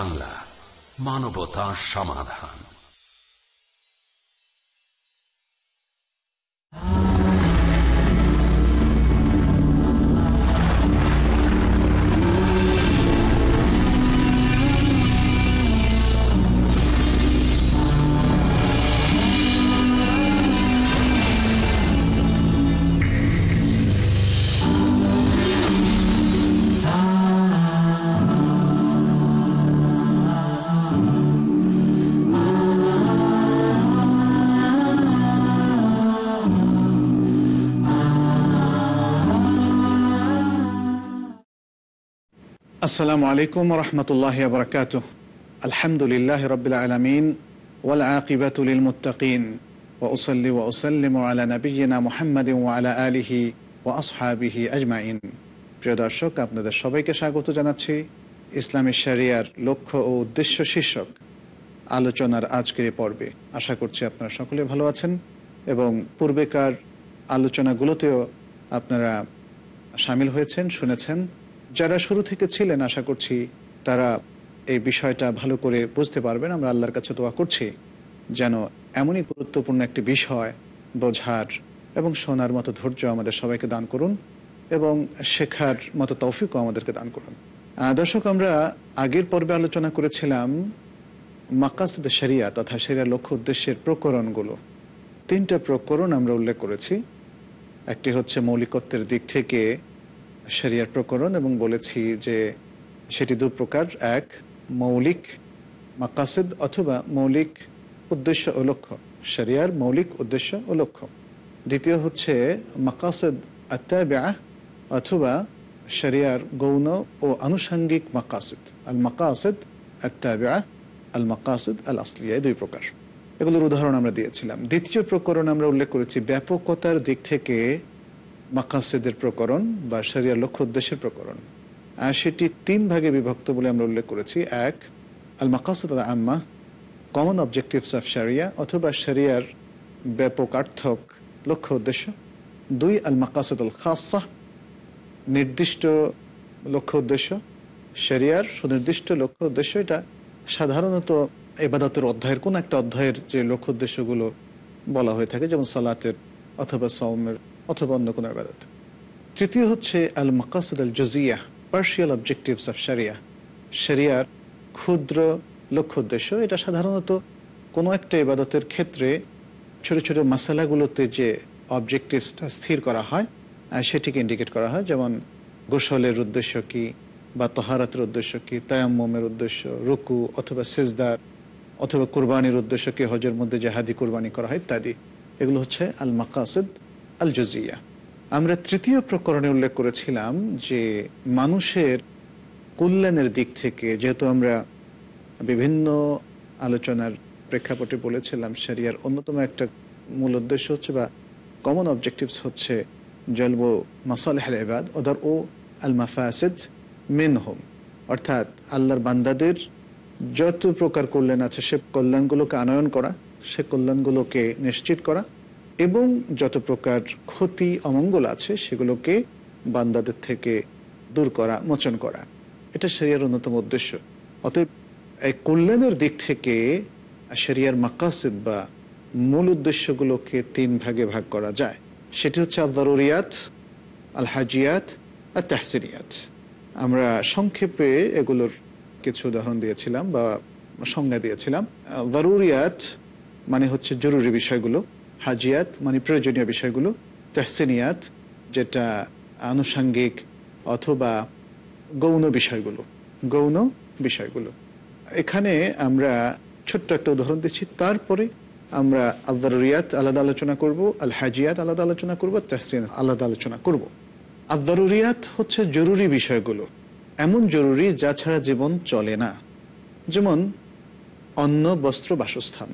বাংলা মানবতা সমাধান। আসসালামু আলাইকুম রহমতুল্লাহ বরকাত আলহামদুলিল্লাহ রবিল আলমিন ওয়াল আকিবাতুল মুতাকিন ওসলি ওসলিম আলা নবীনা মোহাম্মদ আলা আলিহি ও আসহাবিহি আজমাইন। প্রিয় দর্শক, আপনাদের সবাইকে স্বাগত জানাচ্ছি ইসলামী শরিয়ার লক্ষ্য ও উদ্দেশ্য শীর্ষক আলোচনার আজকের পর্বে। আশা করছি আপনারা সকলে ভালো আছেন এবং পূর্বেকার আলোচনাগুলোতেও আপনারা সামিল হয়েছেন, শুনেছেন। যারা শুরু থেকে ছিলেন, আশা করছি তারা এই বিষয়টা ভালো করে বুঝতে পারবেন। আমরা আল্লাহর কাছে দোয়া করছি যেন এমনই গুরুত্বপূর্ণ একটি বিষয় বোঝার এবং শোনার মতো ধৈর্য আমাদের সবাইকে দান করুন এবং শেখার মতো তৌফিকও আমাদেরকে দান করুন। দর্শক, আমরা আগের পর্বে আলোচনা করেছিলাম মাকাসদ শরিয়া তথা শরিয়ার লক্ষ্য উদ্দেশ্যের প্রকরণগুলো। তিনটা প্রকরণ আমরা উল্লেখ করেছি। একটি হচ্ছে মৌলিকত্বের দিক থেকে শরিয়ার প্রকরণ এবং বলেছি যে সেটি দু প্রকার। এক, মৌলিক মাকাসেদ অথবা মৌলিক উদ্দেশ্য ও লক্ষ্য। শরিয়ার মৌলিক উদ্দেশ্য ও লক্ষ্য। দ্বিতীয় হচ্ছে মাকাসিদ আত্মাব্যা অথবা শরিয়ার গৌণ ও আনুষাঙ্গিক মাকাসেদ। আল মাকাসিদ আত্মাব্যা আল মাকাসিদ আল আসলিয়া দুই প্রকার। এগুলোর উদাহরণ আমরা দিয়েছিলাম। দ্বিতীয় প্রকরণ আমরা উল্লেখ করেছি ব্যাপকতার দিক থেকে মাকাসেদের প্রকরণ বা শরিয়ার লক্ষ্য উদ্দেশ্যের প্রকরণ। আর সেটি তিন ভাগে বিভক্ত বলে আমরা উল্লেখ করেছি। এক আল মাকাসদ আম্মা কমন অবজেক্টিভস অফ শরিয়া অথবা শরিয়ার ব্যাপকার্থক লক্ষ্য উদ্দেশ্য। দুই আল মাকাসদ আল খাসা নির্দিষ্ট লক্ষ্য উদ্দেশ্য। শরিয়ার সুনির্দিষ্ট লক্ষ্য উদ্দেশ্য এটা সাধারণত এবাদতের অধ্যায়ের কোন একটা অধ্যায়ের যে লক্ষ্য উদ্দেশ্যগুলো বলা হয়ে থাকে, যেমন সালাতের অথবা সৌমের অথবা অন্য কোনো আবাদত তৃতীয় হচ্ছে আল মাকাসুদ আল জজিয়া পার্শিয়াল অবজেক্টিভস অফ শরিয়া শরিয়ার ক্ষুদ্র লক্ষ্য উদ্দেশ্য, এটা সাধারণত কোনো একটা ইবাদতের ক্ষেত্রে ছোট ছোট মশালাগুলোতে যে অবজেক্টিভসটা স্থির করা হয় সেটিকে ইন্ডিকেট করা হয়। যেমন গোসলের উদ্দেশ্য কি বা তহারাতের উদ্দেশ্য কি তায়াম্মের উদ্দেশ্য, রুকু অথবা সেজদার অথবা কোরবানির উদ্দেশ্য কি, হজের মধ্যে জাহাদি কোরবানি করা হয় ইত্যাদি। এগুলো হচ্ছে আল মাকাসুদ আল জজিয়া আমরা তৃতীয় প্রকরণে উল্লেখ করেছিলাম যে মানুষের কল্যাণের দিক থেকে, যেহেতু আমরা বিভিন্ন আলোচনার প্রেক্ষাপটে বলেছিলাম, শরিয়ার অন্যতম একটা মূল উদ্দেশ্য হচ্ছে বা কমন অবজেক্টিভস হচ্ছে জলব মাসালেহ এবাদ ওদার ও আল মাফাসেদ মেন হোম অর্থাৎ আল্লাহর বান্দাদের যত প্রকার কল্যাণ আছে, সে কল্যাণগুলোকে আনয়ন করা, সে কল্যাণগুলোকে নিশ্চিত করা এবং যত প্রকার ক্ষতি অমঙ্গল আছে, সেগুলোকে বান্দাদের থেকে দূর করা, মোচন করা। এটা সেরিয়ার অন্যতম উদ্দেশ্য। অতএব এই কল্যাণের দিক থেকে সেরিয়ার মাকাসিদ বা মূল উদ্দেশ্যগুলোকে তিন ভাগে ভাগ করা যায়। সেটি হচ্ছে আল দরুরিয়াত আল হাজিয়াত আর তাহসিনিয়াত। আমরা সংক্ষেপে এগুলোর কিছু উদাহরণ দিয়েছিলাম বা সংজ্ঞা দিয়েছিলাম। দরুরিয়াত মানে হচ্ছে জরুরি বিষয়গুলো। হাজিয়াত মানে প্রয়োজনীয় বিষয়গুলো, তেহসিনিয়াত, যেটা আনুষাঙ্গিক অথবা গৌণ বিষয়গুলো গৌণ বিষয়গুলো। এখানে আমরা ছোট্ট একটা উদাহরণ দিচ্ছি। তারপরে আমরা আদারিয়াত আলাদা আলোচনা করব আল হাজিয়াত আলাদা আলোচনা করব, তেহসিন আলাদা আলোচনা করব। আদারিয়াত হচ্ছে জরুরি বিষয়গুলো, এমন জরুরি যা ছাড়া জীবন চলে না। যেমন, অন্ন, বস্ত্র, বাসস্থান।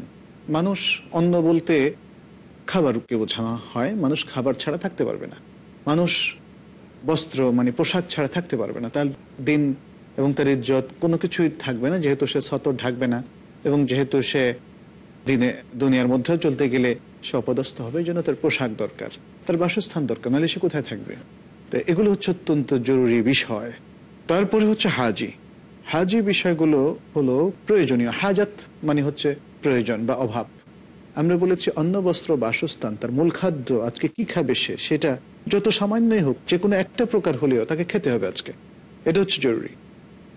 মানুষ অন্ন বলতে খাবারকে বোঝানো হয়, মানুষ খাবার ছাড়া থাকতে পারবে না। মানুষ বস্ত্র মানে পোশাক ছাড়া থাকতে পারবে না। তার দিন এবং তার ইজ্জত কোনো কিছুই থাকবে না, যেহেতু সে সতর ঢাকবে না এবং যেহেতু সে দিনে, দুনিয়ার মধ্যেও চলতে গেলে সে অপদস্থ হবে জন্য তার পোশাক দরকার, তার বাসস্থান দরকার, নাহলে সে কোথায় থাকবে? তো এগুলো হচ্ছে অত্যন্ত জরুরি বিষয়। তারপরে হচ্ছে হাজি। হাজি বিষয়গুলো হলো প্রয়োজনীয়। হাজাত মানে হচ্ছে প্রয়োজন বা অভাব। আমরা বলেছি অন্ন বস্ত্র বাসস্থান, তার মূল খাদ্য আজকে কি খাবে সে? সেটা যত সামান্যই হোক, যে কোনো একটা প্রকার হলেও তাকে খেতে হবে আজকে। এটা হচ্ছে জরুরি।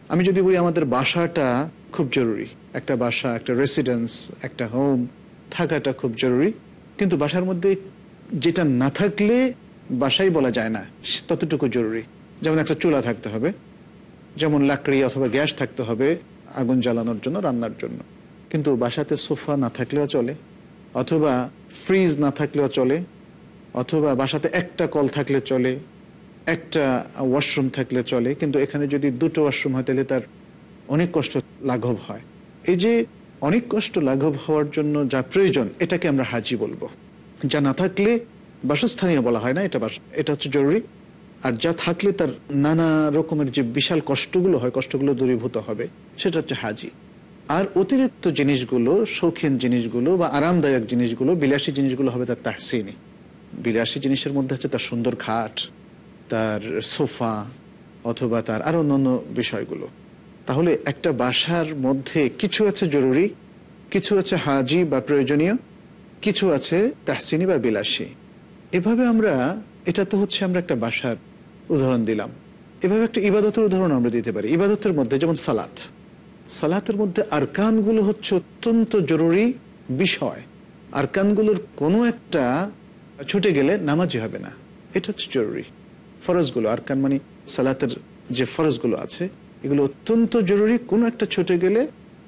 আমি যদি বলি আমাদের বাসাটা খুব জরুরি। একটা বাসা, একটা রেসিডেন্স একটা হোম থাকাটা খুব জরুরি। কিন্তু বাসার মধ্যে যেটা না থাকলে বাসাই বলা যায় না। ততটুকু জরুরি। যেমন একটা চুলা থাকতে হবে, যেমন লাকড়ি অথবা গ্যাস থাকতে হবে আগুন জ্বালানোর জন্য, রান্নার জন্য। কিন্তু বাসাতে সোফা না থাকলেও চলে। অথবা ফ্রিজ না থাকলেও চলে, অথবা বাসাতে একটা কল থাকলে চলে, একটা ওয়াশরুম থাকলে চলে, কিন্তু এখানে যদি দুটো ওয়াশরুম হয়, তাহলে তার অনেক কষ্ট লাঘব হয়। এই যে অনেক কষ্ট লাঘব হওয়ার জন্য যা প্রয়োজন, এটাকে আমরা হাজি বলব। যা না থাকলে বাসস্থানীয় বলা হয় না, এটা এটা হচ্ছে জরুরি। আর যা থাকলে তার নানা রকমের যে বিশাল কষ্টগুলো হয়, কষ্টগুলো দূরীভূত হবে, সেটা হচ্ছে হাজি। আর অতিরিক্ত জিনিসগুলো, শৌখিন জিনিসগুলো বা আরামদায়ক জিনিসগুলো, বিলাসী জিনিসগুলো হবে তার তাহসিনী। বিলাসী জিনিসের মধ্যে হচ্ছে তার সুন্দর খাট, তার সোফা অথবা তার আরও অন্য বিষয়গুলো। তাহলে একটা বাসার মধ্যে কিছু আছে জরুরি, কিছু আছে হাজি বা প্রয়োজনীয়, কিছু আছে তাহসিনী বা বিলাসী। এভাবে আমরা, এটা তো হচ্ছে আমরা একটা বাসার উদাহরণ দিলাম। এভাবে একটা ইবাদতের উদাহরণ আমরা দিতে পারি। ইবাদতের মধ্যে যেমন সালাত। সালাতের মধ্যে আরকানগুলো হচ্ছে অত্যন্ত জরুরি বিষয়। আরকানগুলোর কোনো একটা ছুটে গেলে নামাজি হবে না। এটা হচ্ছে জরুরি। ফরজগুলো, আরকান মানে সালাতের যে ফরজগুলো আছে, এগুলো অত্যন্ত জরুরি। কোনো একটা ছুটে গেলে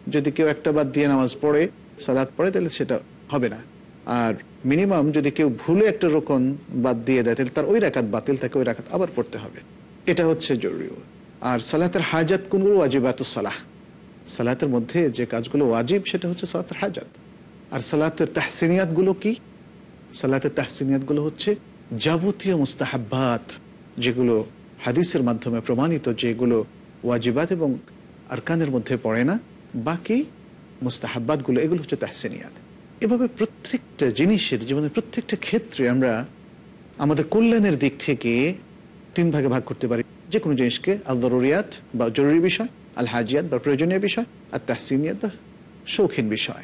যদি কেউ একটা বাদ দিয়ে নামাজ পড়ে, সালাত পড়ে, তাহলে সেটা হবে না। আর মিনিমাম যদি কেউ ভুলে একটা রোকন বাদ দিয়ে দেয়, তাহলে তার ওই রাখাত বাতিল, তাকে ওই রাখাত আবার পড়তে হবে। এটা হচ্ছে জরুরি। আর সালাতের হাজাত কোনগুলো? ওয়াজিবাত সালাহ। সালাতের মধ্যে যে কাজগুলো ওয়াজিব, সেটা হচ্ছে সালাতের হাজাত। আর সালাতের তাহসিনিয়াতগুলো কি? সালাতের তাহসিনিয়াতগুলো হচ্ছে যাবতীয় মুস্তাহাব্বাত, যেগুলো হাদিসের মাধ্যমে প্রমাণিত, যেগুলো ওয়াজিবাত এবং আরকানের মধ্যে পড়ে না। বাকি মুস্তাহাব্বাতগুলো এগুলো হচ্ছে তাহসিনিয়াত। এভাবে প্রত্যেকটা জিনিসের, জীবনের প্রত্যেকটা ক্ষেত্রে আমরা আমাদের কল্যাণের দিক থেকে তিন ভাগে ভাগ করতে পারি। যে কোনো জিনিসকে আল দরুরিয়াত বা জরুরি বিষয় আল হাজিয়াত বা প্রয়োজনীয় বিষয় আর তাহসিনিয়াত বা শৌখিন বিষয়।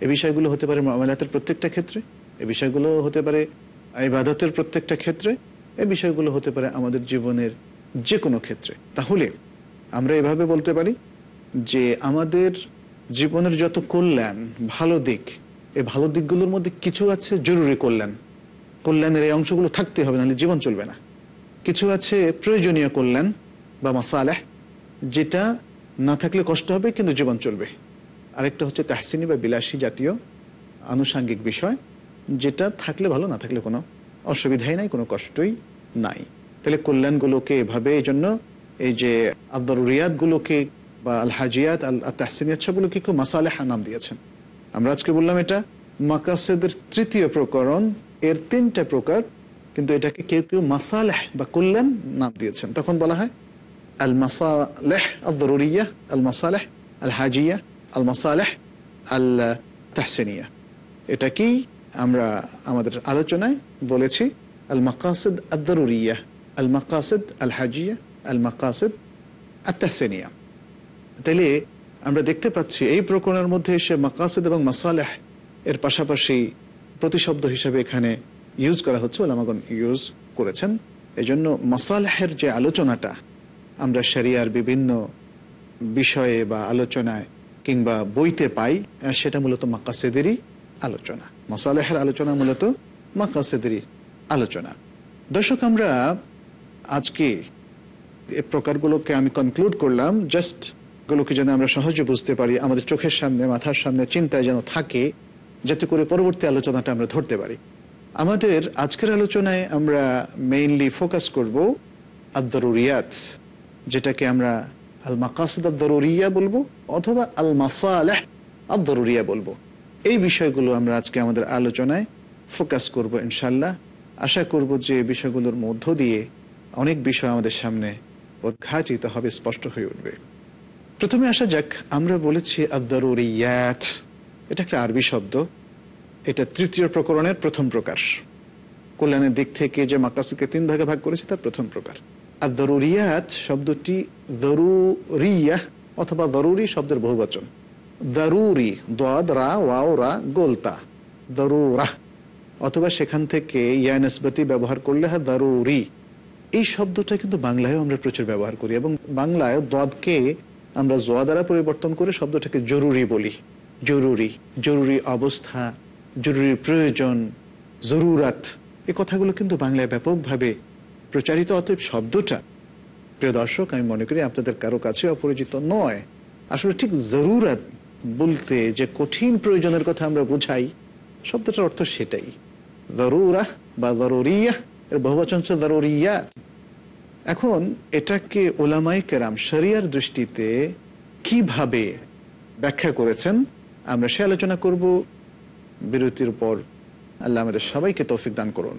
এ বিষয়গুলো হতে পারে মামলাতের প্রত্যেকটা ক্ষেত্রে, এ বিষয়গুলো হতে পারে ইবাদতের প্রত্যেকটা ক্ষেত্রে, এ বিষয়গুলো হতে পারে আমাদের জীবনের যে কোনো ক্ষেত্রে। তাহলে আমরা এভাবে বলতে পারি যে আমাদের জীবনের যত কল্যাণ, ভালো দিক এই ভালো দিকগুলোর মধ্যে কিছু আছে জরুরি কল্যাণ। কল্যাণের এই অংশগুলো থাকতে হবে, নাহলে জীবন চলবে না। কিছু আছে প্রয়োজনীয় কল্যাণ বা মাসালেহ, যেটা না থাকলে কষ্ট হবে, কিন্তু জীবন চলবে। আরেকটা হচ্ছে তাহসিনী বা বিলাসী জাতীয় আনুষাঙ্গিক বিষয়, যেটা থাকলে ভালো, না থাকলে কোনো অসুবিধাই নাই, কোনো কষ্টই নাই। তাহলে কল্যাণগুলোকে এভাবে, এই জন্য এই যে আদরিয়াতগুলোকে বা আল হাজিয়াত আল তাহসিনিয়াত সবগুলোকে কেউ মাসালেহা নাম দিয়েছেন। আমরা আজকে বললাম এটা মাকাসেদের তৃতীয় প্রকরণ, এর তিনটা প্রকার, কিন্তু এটাকে কেউ কেউ মাসালেহ বা কল্যাণ নাম দিয়েছেন। তখন বলা হয় আল মাসালেহ আল দরুরিয়া আল মাসালেহ আল হাজিয়া আল মাসালেহ আল তাহসিনিয়া এটা কি আমরা আমাদের আলোচনায় বলেছি? আল মাকাসিদ দরুরিয়া আল মাকাসিদ আল হাজিয়া আল মাকাসিদ আল তাহসিনিয়া তাইলে আমরা দেখতে পাচ্ছি এই প্রকরণের মধ্যে এসে মাকাসিদ এবং মাসালেহ এর পাশাপাশি প্রতিশব্দ হিসেবে এখানে ইউজ করা হচ্ছে ওলামাগন ইউজ করেছেন। এই জন্য মাসালেহের যে আলোচনাটা আমরা শরিয়ার বিভিন্ন বিষয়ে বা আলোচনায় কিংবা বইতে পাই সেটা মূলত মাকাসেদেরই আলোচনা। মাসালেহের আলোচনা মূলত মাকাসেদেরই আলোচনা। দর্শক, আমরা আজকে এ প্রকারগুলোকে আমি কনক্লুড করলাম। জাস্ট গুলোকে যেন আমরা সহজে বুঝতে পারি, আমাদের চোখের সামনে, মাথার সামনে, চিন্তায় যেন থাকে, যাতে করে পরবর্তী আলোচনাটা আমরা ধরতে পারি। আমাদের আজকের আলোচনায় আমরা মেইনলি ফোকাস করব আদরুরিয়াত যেটাকে আমরা আল মাকাসিদ আদরুরিয়া বলব অথবা আল মাসালেহ আদরুরিয়া বলব। এই বিষয়গুলো আমরা আজকে আমাদের আলোচনায় ফোকাস করব ইনশাল্লাহ আশা করব যে বিষয়গুলোর মধ্য দিয়ে অনেক বিষয় আমাদের সামনে উদ্ঘাটিত হবে, স্পষ্ট হয়ে উঠবে। প্রথমে আসা যাক, আমরা বলেছি আদারুরিয়াত এটা একটা আরবি শব্দ। এটা তৃতীয় প্রকরণের প্রথম প্রকার। কল্যাণের দিক থেকে যে মাকাসিকে তিন ভাগে ভাগ করেছে, তার প্রথম প্রকার। আর দরুরিয়াত শব্দটি দরুরিয়া অথবা দরুরি শব্দের বহুবচন। দারুরি, দদ, রা, ওয়াও, রা, গোলতা। দরুরা, অথবা সেখান থেকে ইয়া নসবতি ব্যবহার করলে হয় দারুরি। এই শব্দটা কিন্তু বাংলায়ও আমরা প্রচুর ব্যবহার করি এবং বাংলায় দদকে আমরা জোয়া দ্বারা পরিবর্তন করে শব্দটাকে জরুরি বলি। জরুরি জরুরি অবস্থা, জরুরি প্রয়োজন, জরুরাত। এ কথাগুলো কিন্তু বাংলায় ব্যাপকভাবে প্রচারিত অতএব শব্দটা। প্রিয় দর্শক, আমি মনে করি আপনাদের কারও কাছে অপরিচিত নয়। আসলে ঠিক জরুরাত বলতে যে কঠিন প্রয়োজনের কথা আমরা বুঝাই, শব্দটার অর্থ সেটাই। জরুরা বা জরুরিয়া, এর বহুবচন জরুরিয়া এখন এটাকে ওলামাই কেরাম শরিয়ার দৃষ্টিতে কীভাবে ব্যাখ্যা করেছেন, আমরা সে আলোচনা করব। বিরতির পর আল্লাহ আমাদের সবাইকে তৌফিক দান করুন।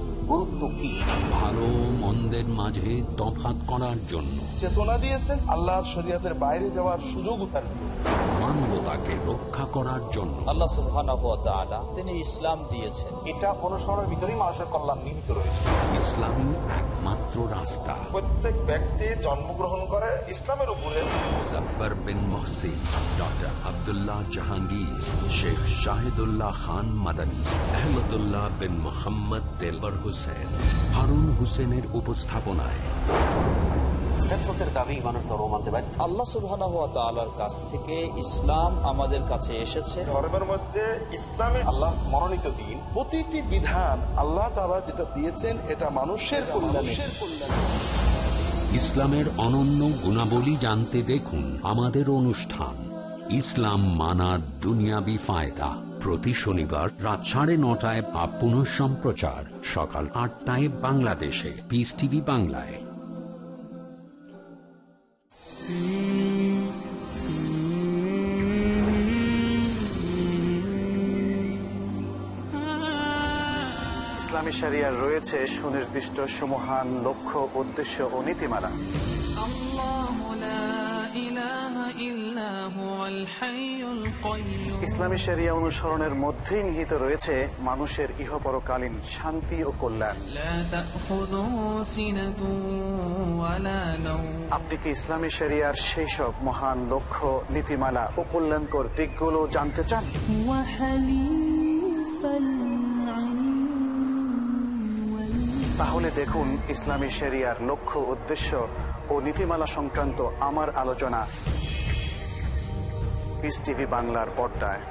গুরুত্ব কি? ভালো মন্দের মাঝে তফাৎ করার জন্য। চেতনা দিয়েছেন আল্লাহর শরীয়তের বাইরে যাওয়ার সুযোগও তার দিয়েছেন। মানবতাকে রক্ষা করার জন্য। আল্লাহ সুবহানাহু ওয়া তাআলা তিনি ইসলাম দিয়েছেন। এটা অনুসরণের ভিতরেই মানুষের কল্যাণ নিহিত রয়েছে। ইসলামী একমাত্র রাস্তা। প্রত্যেক ব্যক্তি জন্মগ্রহণ করে ইসলামের উপরে। মুজফার বিন মহসিন ডক্টর আবদুল্লাহ জাহাঙ্গীর শেখ শাহিদুল্লাহ খান মাদানী আহমদুল্লাহ বিন মোহাম্মদ তেলবর হুসেন হারুন হুসেনের উপস্থাপনায়। দাবি মানুষ ধর্ম মানতে বাধ্য আল্লাহ সুবহানাহু ওয়া তাআলার কাছ থেকে ইসলাম আমাদের কাছে এসেছে। ধর্মের মধ্যে ইসলামে আল্লাহ মনোনীত দিন। প্রতিটি বিধান আল্লাহ তাআলা যেটা দিয়েছেন এটা মানুষের কল্যাণে। ইসলামের অনন্য গুণাবলী জানতে দেখুন আমাদের অনুষ্ঠান ইসলাম মানার দুনিয়াবি ফায়দা। প্রতি শনিবার রাত সাড়ে নটায় বা পুনঃ সম্প্রচার সকাল আটটায় বাংলাদেশে। পিস টিভি বাংলায়। ইসলামী শরিয়ার রয়েছে সুনির্দিষ্ট, সমহান লক্ষ্য, উদ্দেশ্য ও নীতিমালা। ইসলামী শরিয়া অনুসরণের মধ্যে নিহিত রয়েছে মানুষের ইহপরকালীন শান্তি ও কল্যাণ। আপনি কি ইসলামী শরিয়ার সেই সব মহান লক্ষ্য নীতিমালা ও কল্যাণকর দিকগুলো জানতে চান? তাহলে দেখুন ইসলামী শরিয়ার লক্ষ্য উদ্দেশ্য ও নীতিমালা সংক্রান্ত আমার আলোচনা। পিস টিভি বাংলার পর্দায়।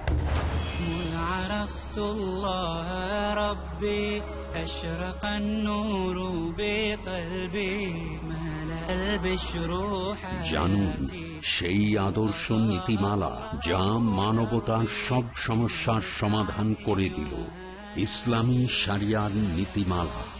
জানুন সেই আদর্শ নীতিমালা যা মানবতার সব সমস্যার সমাধান করে দিল। ইসলামী সারিয়ার নীতিমালা।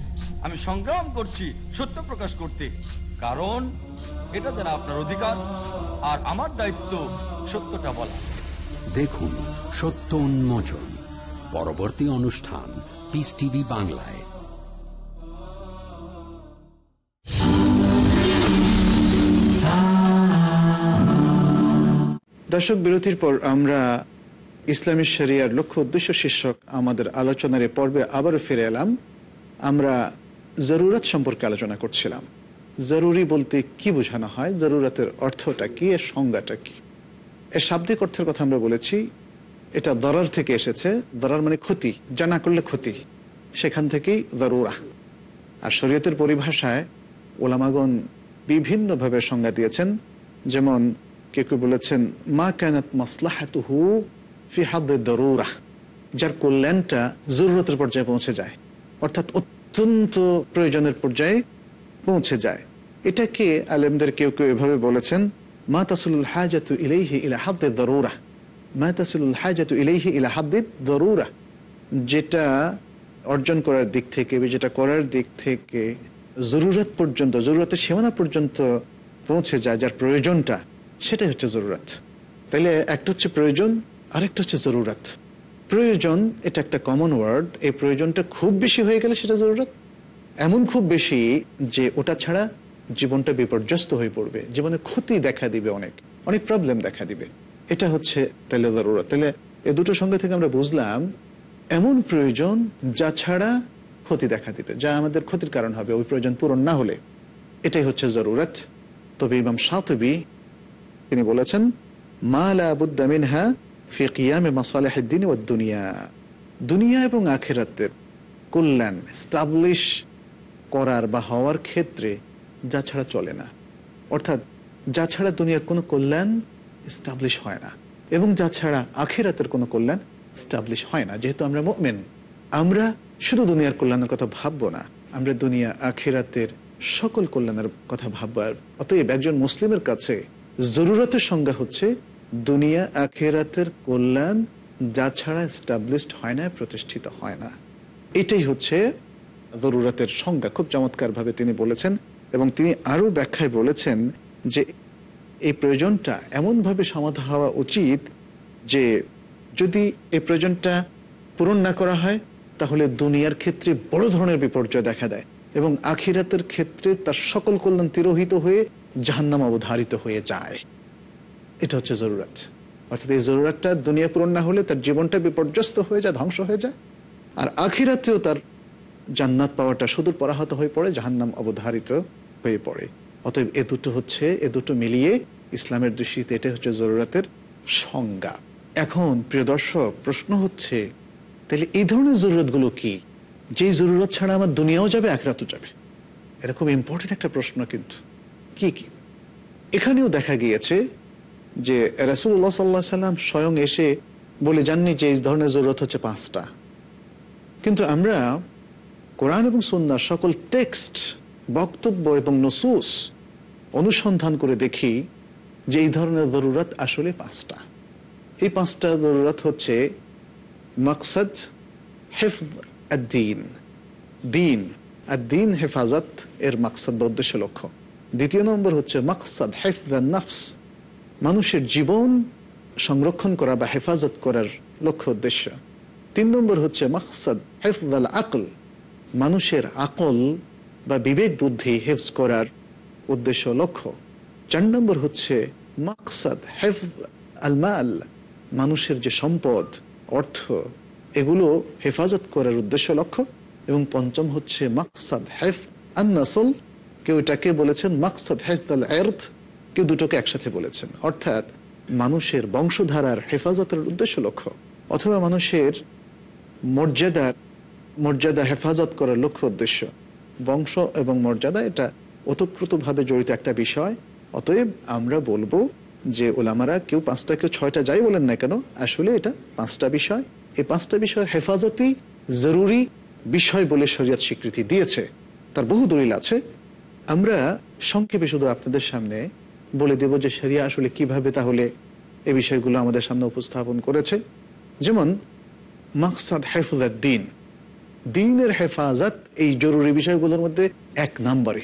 আমি সংগ্রাম করছি সত্য প্রকাশ করতে। কারণ এটা যারা আপনার অধিকার আর আমার দায়িত্ব সত্যটা বলা। দেখুন সত্য উন্মোচন পরবর্তী অনুষ্ঠান পিস টিভি বাংলায়। দর্শক বিরতির পর আমরা ইসলামী শরিয়ার লক্ষ্য উদ্দেশ্য শীর্ষক আমাদের আলোচনার পর্বে আবারও ফিরে এলাম। আমরা জরুরত সম্পর্কে আলোচনা করছিলাম। জরুরি বলতে কি বোঝানো হয়? জরুরতের অর্থটা কি? এর সংজ্ঞাটা কি? এর শাব্দিক অর্থের কথা আমরা বলেছি, এটা দরার থেকে এসেছে। দরার মানে ক্ষতি, যা না করলে ক্ষতি। সেখান থেকেই জরুরা আর শরীয়তের পরিভাষায় ওলামাগণ বিভিন্নভাবে সংজ্ঞা দিয়েছেন, যেমন কে কেউ বলেছেন, মা কানাত মাসলাহাতুহু ফি হাদ্দে দরুরা। যার কল্যাণটা জরুরতের পর্যায়ে পৌঁছে যায়। অর্থাৎ অত্যন্ত প্রয়োজনের পর্যায়ে পৌঁছে যায়। এটাকে আলেমদের কেউ কেউ এভাবে বলেছেন, মা তাসুল হাজাতু ইলাইহি ইলা হাদ্দে দরুরা মা তাসুল হাজাতু ইলাইহি ইলা হাদ্দে দরুরা যেটা অর্জন করার দিক থেকে যেটা করার দিক থেকে জরুরত পর্যন্ত, জরুরতের সীমানা পর্যন্ত পৌঁছে যায়, যার প্রয়োজনটা, সেটাই হচ্ছে জরুরত। তাইলে একটা হচ্ছে প্রয়োজন, আরেকটা হচ্ছে জরুরত। প্রয়োজন, এটা একটা কমন ওয়ার্ড এই প্রয়োজনটা খুব বেশি হয়ে গেলে সেটা জরুরত? এমন খুব বেশি যে ওটা ছাড়া জীবনটা বিপর্যস্ত হয়ে পড়বে। জীবনে ক্ষতি দেখা দিবে অনেক অনেক প্রবলেম দেখা দিবে। এটা হচ্ছে তাহলে জরুরত। তাহলে এ দুটো সঙ্গে থেকে আমরা বুঝলাম, এমন প্রয়োজন যা ছাড়া ক্ষতি দেখা দিবে, যা আমাদের ক্ষতির কারণ হবে, ওই প্রয়োজন পূরণ না হলে। এটাই হচ্ছে জরুরত। তবে ইমাম সাতবি তিনি বলেছেন, মা লা বুদ্দা মিনহা ফি কিয়ামে মাসালিহিদ্দিন ওয়াদ দুনিয়া দুনিয়া এবং আখিরাতের কল্যাণ স্টাবলিশ করার বা হওয়ার ক্ষেত্রে যা ছাড়া চলে না। অর্থাৎ যা ছাড়া দুনিয়ার কোনো কল্যাণ স্টাবলিশ হয় না এবং যা ছাড়া আখিরাতের কোনো কল্যাণ স্টাবলিশ হয় না। যেহেতু আমরা মোমেন, আমরা শুধু দুনিয়ার কল্যাণের কথা ভাববো না, আমরা দুনিয়া, আখিরাতের সকল কল্যাণের কথা ভাববো। আর অতএব একজন মুসলিমের কাছে জরুরতের সংজ্ঞা হচ্ছে দুনিয়া আখেরাতের কল্যাণ যা ছাড়া স্টাবলিশড হয় না, প্রতিষ্ঠিত হয় না। এটাই হচ্ছে জরুরতের সংজ্ঞা। খুব চমৎকারভাবে তিনি বলেছেন এবং তিনি আরও ব্যাখ্যায় বলেছেন যে এই প্রয়োজনটা এমনভাবে সমাধা হওয়া উচিত যে যদি এই প্রয়োজনটা পূরণ না করা হয়, তাহলে দুনিয়ার ক্ষেত্রে বড় ধরনের বিপর্যয় দেখা দেয় এবং আখিরাতের ক্ষেত্রে তার সকল কল্যাণ তিরোহিত হয়ে জাহান্নাম অবধারিত হয়ে যায়। এটা হচ্ছে জরুরাত। অর্থাৎ এই জরুরাতটা দুনিয়া পূরণ না হলে তার জীবনটা বিপর্যস্ত হয়ে যায়, ধ্বংস হয়ে যায়। আর আখিরাতেও তার জান্নাত পাওয়াটা সুদূর পরাহত হয়ে পড়ে, জাহান্নাম অবধারিত হয়ে পড়ে। অতএব এ দুটো হচ্ছে, এ দুটো মিলিয়ে ইসলামের দৃষ্টিতে এটা হচ্ছে জরুরাতের সংজ্ঞা। এখন, প্রিয় দর্শক, প্রশ্ন হচ্ছে, তাহলে এই ধরনের জরুরতগুলো কি? যেই জরুরত ছাড়া আমার দুনিয়াও যাবে একরাতও যাবে? এটা খুব ইম্পর্টেন্ট একটা প্রশ্ন কিন্তু। কি কি? এখানেও দেখা গিয়েছে যে রাসুল্লাহ সাল্লাহ সাল্লাম স্বয়ং এসে বলে জাননি যে এই ধরনের জরুরত হচ্ছে পাঁচটা। কিন্তু আমরা কোরআন এবং সন্ন্যার সকল টেক্সট, বক্তব্য এবং নসুস অনুসন্ধান করে দেখি যে এই ধরনের জরুরত আসলে পাঁচটা। এই পাঁচটা জরুরত হচ্ছে মকসদ হেফদ দিন দিন আর দিন হেফাজত এর মাকসাদ বা উদ্দেশ্য লক্ষ্য। দ্বিতীয় নম্বর হচ্ছে মাকসাদ হেফদ নফস মানুষের জীবন সংরক্ষণ করা বা হেফাজত করার লক্ষ্য উদ্দেশ্য। তিন নম্বর হচ্ছে মাকসাদ হেফদ আল আকল। মানুষের আকল বা বিবেক বুদ্ধি হেফজ করার উদ্দেশ্য লক্ষ্য। চার নম্বর হচ্ছে মাকসাদ হেফদ আল মাল। মানুষের যে সম্পদ, অর্থ, এগুলো হেফাজত করার উদ্দেশ্য লক্ষ্য। এবং পঞ্চম হচ্ছে মাকসাদ, হেফ আন্নাসল। কেউ এটাকে বলেছেন মাকসাদ হেফ আল এর্থ। কেউ দুটোকে একসাথে বলেছেন। অর্থাৎ মানুষের বংশধারার হেফাজতের উদ্দেশ্য লক্ষ্য, অথবা মানুষের মর্যাদার, মর্যাদা হেফাজত করার লক্ষ্য উদ্দেশ্য। বংশ এবং মর্যাদা এটা ওতপ্রোতভাবে জড়িত একটা বিষয়। অতএব আমরা বলব যে ওলামারা কেউ পাঁচটা, কেউ ছয়টা যাই বলেন না কেন, আসলে এটা পাঁচটা বিষয়। এই পাঁচটা বিষয়ের হেফাজতই জরুরি বিষয় বলে শরীয়ত স্বীকৃতি দিয়েছে। তার বহু দলিল আছে। আমরা সংক্ষেপে শুধু আপনাদের সামনে বলে দেব যে শরিয়া আসলে কীভাবে তাহলে এই বিষয়গুলো আমাদের সামনে উপস্থাপন করেছে। যেমন, মাকসাদ হেফুজাদ দিন দিনের হেফাজত এই জরুরি বিষয়গুলোর মধ্যে এক নম্বরে।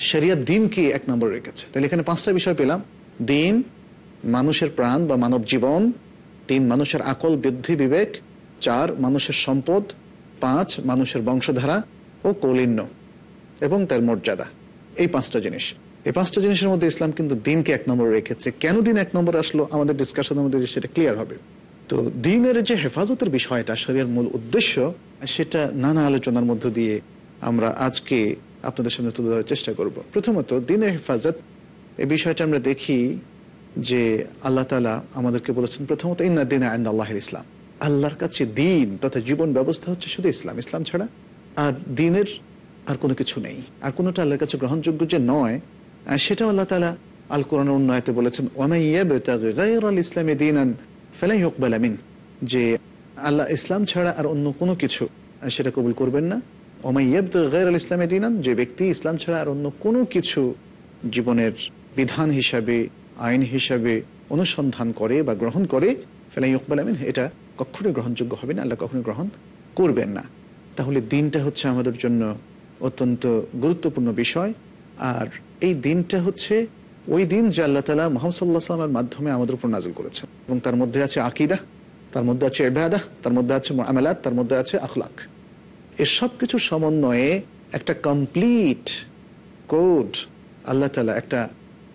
শরিয়াত দিনকে এক নম্বরে রেখেছে। তাহলে এখানে পাঁচটা বিষয় পেলাম। দিন, মানুষের প্রাণ বা মানব জীবন। তিন, মানুষের আকল, বৃদ্ধি, বিবেক। চার, মানুষের সম্পদ। পাঁচ, মানুষের বংশধারা ও কৌলিন্য এবং তার মর্যাদা। এই পাঁচটা জিনিস। এই পাঁচটা জিনিসের মধ্যে ইসলাম কিন্তু দিনকে এক নম্বর রেখেছে। কেন দিন এক নম্বর আসলো? আমাদের ডিসকাশনের মধ্যে সেটা ক্লিয়ার হবে। তো দিনের যে হেফাজতের বিষয়টা শরীরের মূল উদ্দেশ্য, সেটা নানা আলোচনার মধ্য দিয়ে আমরা আজকে আপনাদের সামনে তুলে ধরার চেষ্টা করব। প্রথমত, দিনের হেফাজত, এই বিষয়টা আমরা দেখি যে আল্লাহ তালা আমাদেরকে বলেছেন প্রথমত, ইন্না দিন আইন আল্লাহ ইসলাম। আল্লাহর কাছে দিন তথা জীবন ব্যবস্থা হচ্ছে শুধু ইসলাম। ইসলাম ছাড়া আর দিনের আর কোনো কিছু নেই। আর কোনোটা আল্লাহর কাছে গ্রহণযোগ্য যে নয় সেটাও আল্লাহ তালা আল কোরআন উন্নয়তে বলেছেন ওমাইয়াল ইসলামী দিন আন যে আল্লাহ ইসলাম ছাড়া আর অন্য কোনো কিছু সেটা কবুল করবেন না। ওমাইয়াব গায়ের আল ইসলামী দিন যে ব্যক্তি ইসলাম ছাড়া আর অন্য কোনো কিছু জীবনের বিধান হিসাবে, আইন হিসাবে অনুসন্ধান করে বা গ্রহণ করে, ফেলাই ইকবাল আমিন এটা কখনোই গ্রহণযোগ্য হবে না, আল্লাহ কখনোই গ্রহণ করবেন না। তাহলে দিনটা হচ্ছে আমাদের জন্য অত্যন্ত গুরুত্বপূর্ণ বিষয়। আর এই দিনটা হচ্ছে ওই দিন যে আল্লাহ তালা মোহাম্মদ সাল্লাহ সাল্লামের মাধ্যমে আমাদের উপর নাজিল করেছেন। এবং তার মধ্যে আছে আকিদা, তার মধ্যে আছে এবাদা তার মধ্যে আছে আমালাত তার মধ্যে আছে আখলাক। এর সব কিছু সমন্বয়ে একটা কমপ্লিট কোড আল্লাহ তালা একটা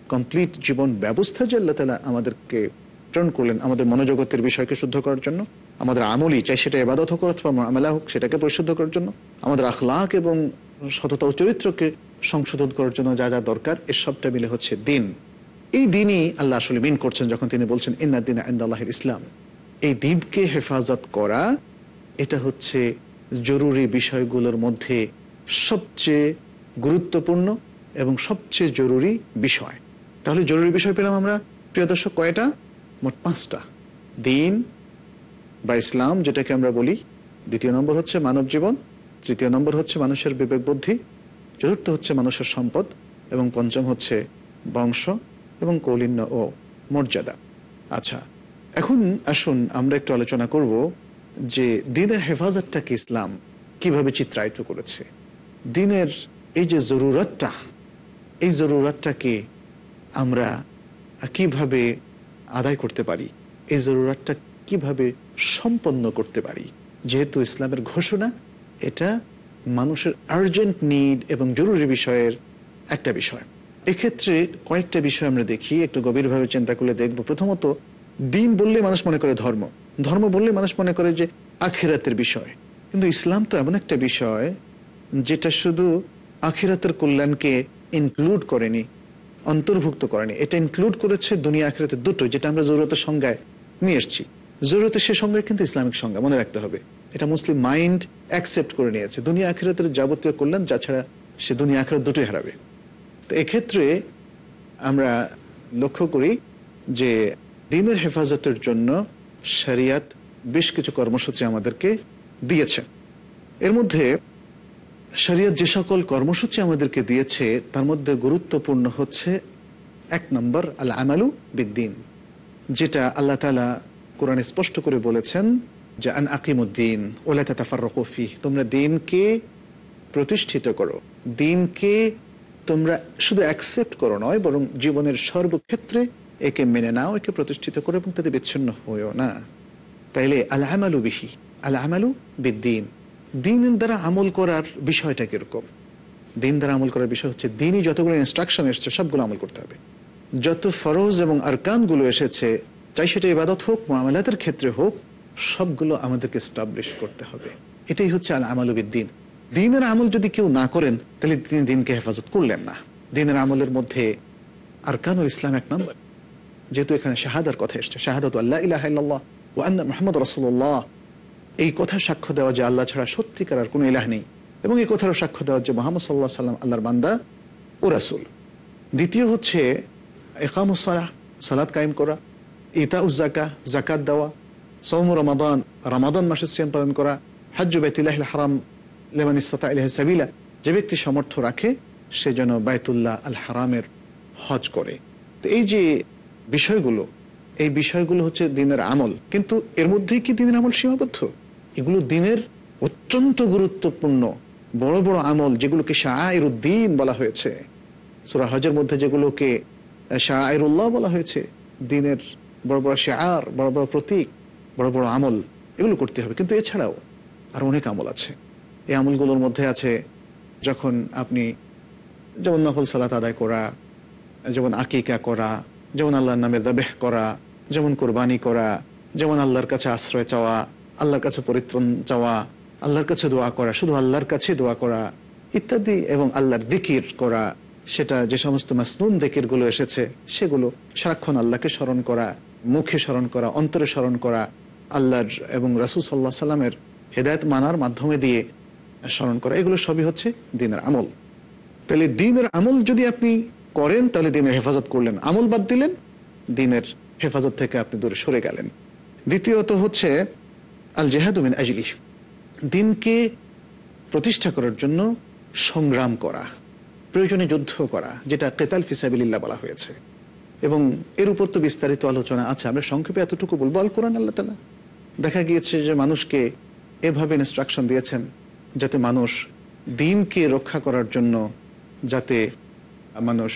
কমপ্লিট জীবন ব্যবস্থা যে আল্লাহ তালা আমাদেরকে প্রেরণ করলেন আমাদের মনোজগতের বিষয়কে শুদ্ধ করার জন্য, আমাদের আমলি চাই সেটা এবাদত হোক অথবা আমলা হোক সেটাকে পরিশুদ্ধ করার জন্য, আমাদের আখলাক এবং সততা ও চরিত্রকে সংশোধন করার জন্য যা যা দরকার এর সবটা মিলে হচ্ছে দিন। এই দিনই আল্লাহ আসলে মিন করছেন যখন তিনি বলছেন, ইন্না দিন আল্লাহ ইসলাম। এই দিনকে হেফাজত করা, এটা হচ্ছে জরুরি বিষয়গুলোর মধ্যে সবচেয়ে গুরুত্বপূর্ণ এবং সবচেয়ে জরুরি বিষয়। তাহলে জরুরি বিষয় পেলাম আমরা, প্রিয় দর্শক, কয়টা? মোট পাঁচটা। দিন বা ইসলাম, যেটাকে আমরা বলি, দ্বিতীয় নম্বর হচ্ছে মানব জীবন, তৃতীয় নম্বর হচ্ছে মানুষের বিবেক বুদ্ধি চতুর্থ হচ্ছে মানুষের সম্পদ এবং পঞ্চম হচ্ছে বংশ এবং কৌলিন্য ও মর্যাদা। আচ্ছা এখন আসুন আমরা একটু আলোচনা করব যে দিনের হেফাজতটাকে ইসলাম কীভাবে চিত্রায়িত করেছে। দিনের এই যে জরুরতটা, এই জরুরতটাকে আমরা কীভাবে আদায় করতে পারি, এই জরুরতটা কীভাবে সম্পন্ন করতে পারি, যেহেতু ইসলামের ঘোষণা, এটা মানুষের আর্জেন্ট নিড এবং জরুরি বিষয়ের একটা বিষয়। এক্ষেত্রে কয়েকটা বিষয় আমরা দেখি, একটু গভীরভাবে চিন্তা করলে দেখব। প্রথমত, দিন বললে মানুষ মনে করে ধর্ম। ধর্ম বললে মানুষ মনে করে যে আখিরাতের বিষয়। কিন্তু ইসলাম তো এমন একটা বিষয়, যেটা শুধু আখিরাতের কল্যাণকে ইনক্লুড করেনি, অন্তর্ভুক্ত করেনি। এটা ইনক্লুড করেছে দুনিয়া আখিরাতের দুটো, যেটা আমরা জরুরতের সংজ্ঞায় নিয়ে এসেছি। জরুরতের সে সংজ্ঞা কিন্তু ইসলামিক সংজ্ঞা, মনে রাখতে হবে। এটা মুসলিম মাইন্ড অ্যাকসেপ্ট করে নিয়েছে। দুনিয়া আখিরাতের যাবতীয় কল্যাণ, যা ছাড়া সে দুনিয়া আখিরাত দুটোই হারাবে। তো এক্ষেত্রে আমরা লক্ষ্য করি যে দিনের হেফাজতের জন্য শরিয়াত বেশ কিছু কর্মসূচি আমাদেরকে দিয়েছে। এর মধ্যে শরিয়ত যে সকল কর্মসূচি আমাদেরকে দিয়েছে, তার মধ্যে গুরুত্বপূর্ণ হচ্ছে এক নম্বর আল আমালু বিদ্দিন, যেটা আল্লাহ তালা কোরআনে স্পষ্ট করে বলেছেন যে আন আকিমুদ্দিন ওলা তাফার রকফি তোমরা দিনকে প্রতিষ্ঠিত করো। দিনকে তোমরা শুধু অ্যাকসেপ্ট করো নয়, বরং জীবনের সর্বক্ষেত্রে একে মেনে নাও, একে প্রতিষ্ঠিত করো এবং তাতে বিচ্ছিন্ন হয়েও না। তাইলে আল আমালু বিহি, আল আমালু বিদ্দিন। দিন দ্বারা আমল করার বিষয়টা কীরকম? দিন দ্বারা আমল করার বিষয় হচ্ছে, দিনই যতগুলো ইনস্ট্রাকশন এসছে, সবগুলো আমল করতে হবে। যত ফরজ এবং আরকানগুলো এসেছে, চাই সেটা ইবাদত হোক, মামলাতের ক্ষেত্রে হোক সবগুলো আমাদেরকে স্টাবলিশ করতে হবে। এটাই হচ্ছে আল আমালুবিদ্দিন দিনের আমল যদি কেউ না করেন, তাহলে তিনি দিনকে হেফাজত করলেন না। দিনের আমলের মধ্যে আরকানুল ইসলাম এক নম্বর। যেহেতু এখানে শাহাদার কথা এসছে, শাহাদাত আল্লাহ ইলাহ ও আন্না মোহাম্মদ রসুল্লাহ এই কথা সাক্ষ্য দেওয়া যে আল্লাহ ছাড়া সত্যিকার আর কোনো ইলাহ নেই, এবং এই কথারও সাক্ষ্য দেওয়া যে মোহাম্মদ সাল্লাহ সাল্লাম আল্লাহর বান্দা ও রাসুল। দ্বিতীয় হচ্ছে একামুসালাহ সালাদ কায়েম করা ইতা উজ্জাকা জাকাত দেওয়া সৌম রমাদান রমাদান মাসের সিয়াম পালন করা, হাজ্জু বেতিল্লাহ হারাম লেমান ইস্তা ইলাহ সাবিলা, যে ব্যক্তি সামর্থ্য রাখে, সে যেন বায়তুল্লাহ আল হারামের হজ করে। তো এই যে বিষয়গুলো, এই বিষয়গুলো হচ্ছে দিনের আমল। কিন্তু এর মধ্যেই কি দিনের আমল সীমাবদ্ধ? এগুলো দিনের অত্যন্ত গুরুত্বপূর্ণ, বড় বড় আমল যেগুলোকে শাহের উদ্দিন বলা হয়েছে। সুরা হজের মধ্যে যেগুলোকে শাহরুল্লাহ বলা হয়েছে, দিনের বড় বড় শার বড় বড় প্রতীক বড় বড় আমল এগুলো করতে হবে। কিন্তু এছাড়াও আর অনেক আমল আছে। এই আমলগুলোর মধ্যে আছে যখন আপনি যেমন নকল সালাত আদায় করা, যেমন আকিকা করা, যেমন আল্লাহর নামে দাবেহ করা, যেমন কোরবানি করা, যেমন আল্লাহর কাছে আশ্রয় চাওয়া, আল্লাহর কাছে পরিত্রাণ চাওয়া, আল্লাহর কাছে দোয়া করা, শুধু আল্লাহর কাছে দোয়া করা ইত্যাদি এবং আল্লাহর দিকির করা, সেটা যে সমস্ত মাসনুন দিকিরগুলো এসেছে, সেগুলো সারাক্ষণ আল্লাহকে স্মরণ করা, মুখে স্মরণ করা, অন্তরে স্মরণ করা আল্লাহর এবং রাসুল সাল্লাহ সাল্লামের হেদায়ত মানার মাধ্যমে দিয়ে স্মরণ করা। এগুলো সবই হচ্ছে দিনের আমল। তাহলে দিনের আমল যদি আপনি করেন, তাহলে দিনের হেফাজত করলেন। আমল বাদ দিলেন, দিনের হেফাজত থেকে আপনি দূরে সরে গেলেন। দ্বিতীয়ত হচ্ছে আল জেহাদুমিন আজলি দিনকে প্রতিষ্ঠা করার জন্য সংগ্রাম করা, প্রয়োজনে যুদ্ধ করা, যেটা কেতাল ফিসাবিল্লা বলা হয়েছে। এবং এর উপর তো বিস্তারিত আলোচনা আছে। আমরা সংক্ষেপে এতটুকু বলব। আল কোরআন আল্লাহ তালা দেখা গিয়েছে যে মানুষকে এভাবে ইনস্ট্রাকশন দিয়েছেন যাতে মানুষ দিনকে রক্ষা করার জন্য যাতে মানুষ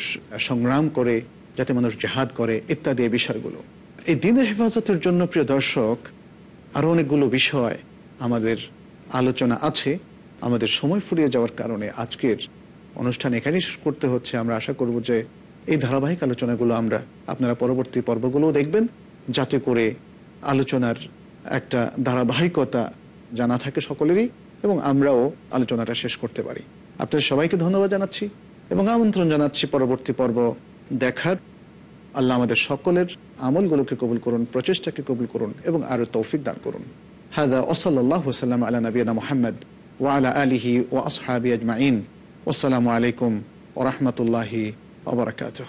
সংগ্রাম করে, যাতে মানুষ জেহাদ করে, ইত্যাদি বিষয়গুলো। এই দিনের হেফাজতের জন্য প্রিয় দর্শক আরও অনেকগুলো বিষয় আমাদের আলোচনা আছে, আমাদের সময় ফুরিয়ে যাওয়ার কারণে আজকের অনুষ্ঠান এখানেই শেষ করতে হচ্ছে। আমরা আশা করব যে এই ধারাবাহিক আলোচনাগুলো আমরা আপনারা পরবর্তী পর্বগুলোও দেখবেন, যাতে করে আলোচনার একটা ধারাবাহিকতা জানা থাকে সকলেরই এবং আমরাও আলোচনাটা শেষ করতে পারি। আপনাদের সবাইকে ধন্যবাদ জানাচ্ছি এবং আমন্ত্রণ জানাচ্ছি পরবর্তী পর্ব দেখার। আল্লাহ আমাদের সকলের আমলগুলোকে কবুল করুন, প্রচেষ্টাকে কবুল করুন এবং আরও তৌফিক দান করুন। হাজা ওসল্লাহ সাল্লাম আলা নবীনা মোহাম্মদ ওয়ালা আলিহি ও আসহাবি আজমাইন। আসসালামু আলাইকুম ওরহমতুল্লাহি ওবরাকাতুহ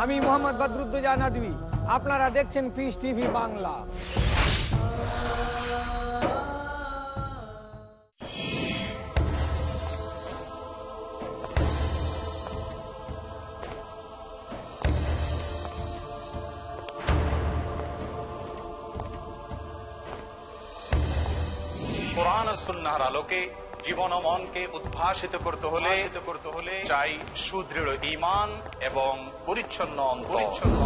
আমি মোহাম্মদ বদরুদ্দোজা নদী। আপনারা দেখছেন পিস টিভি বাংলা। কোরআন ও সুন্নাহর আলোকে জীবন ও মনকে উদ্ভাসিত করতে হলে করতে হলে চাই সুদৃঢ় ইমান এবং পরিচ্ছন্ন। পরিচ্ছন্ন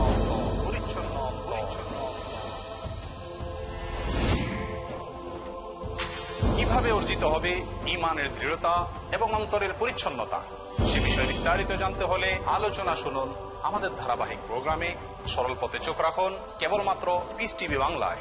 পরিচ্ছন্ন পরিচ্ছন্ন। কীভাবে অর্জিত হবে ইমানের দৃঢ়তা এবং অন্তরের পরিচ্ছন্নতা সে বিষয়ে বিস্তারিত জানতে হলে আলোচনা শুনুন আমাদের ধারাবাহিক প্রোগ্রামে সরল পথে চোখ রাখুন কেবলমাত্র পিস টিভি বাংলায়